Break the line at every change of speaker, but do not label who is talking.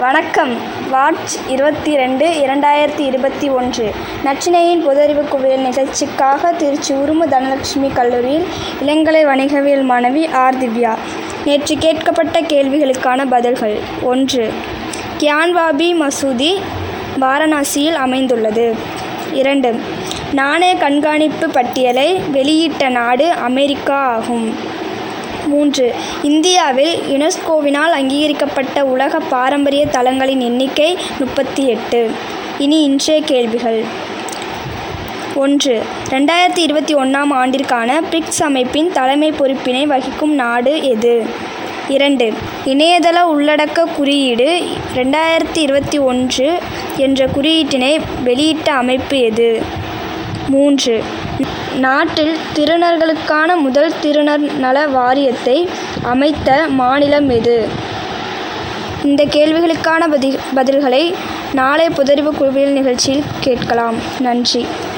வணக்கம். மார்ச் இருபத்தி ரெண்டு இரண்டாயிரத்தி இருபத்தி ஒன்று. நச்சினையின் பொதறிவு குவியல் நிகழ்ச்சிக்காக திருச்சி உருமு தனலட்சுமி கல்லூரியில் இளங்கலை வணிகவியல் மாணவி ஆர். திவ்யா. நேற்று கேட்கப்பட்ட கேள்விகளுக்கான பதில்கள். ஒன்று கியான்வாபி மசூதி வாரணாசியில் அமைந்துள்ளது. இரண்டு நாணய கண்காணிப்பு பட்டியலை வெளியிட்ட நாடு அமெரிக்கா ஆகும். மூன்று. இந்தியாவில் யுனெஸ்கோவினால் அங்கீகரிக்கப்பட்ட உலக பாரம்பரிய தலங்களின் எண்ணிக்கை முப்பத்தி எட்டு இனி இன்றைய கேள்விகள். ஒன்று. ரெண்டாயிரத்தி இருபத்தி ஒன்றாம் ஆண்டிற்கான பிரிக்ஸ் அமைப்பின் தலைமை பொறுப்பினை வகிக்கும் நாடு எது? இரண்டு. இணையதள உள்ளடக்க குறியீடு ரெண்டாயிரத்தி இருபத்தி ஒன்று என்ற குறியீட்டினை வெளியிட்ட அமைப்பு எது? மூன்று. நாட்டில் திருநர்களுக்கான முதல் திருநர் நல வாரியத்தை அமைத்த மாநிலம் எது? இந்த கேள்விகளுக்கான பதில் பதில்களை நாளை புதறிவு குழுவியல் நிகழ்ச்சியில் கேட்கலாம். நன்றி.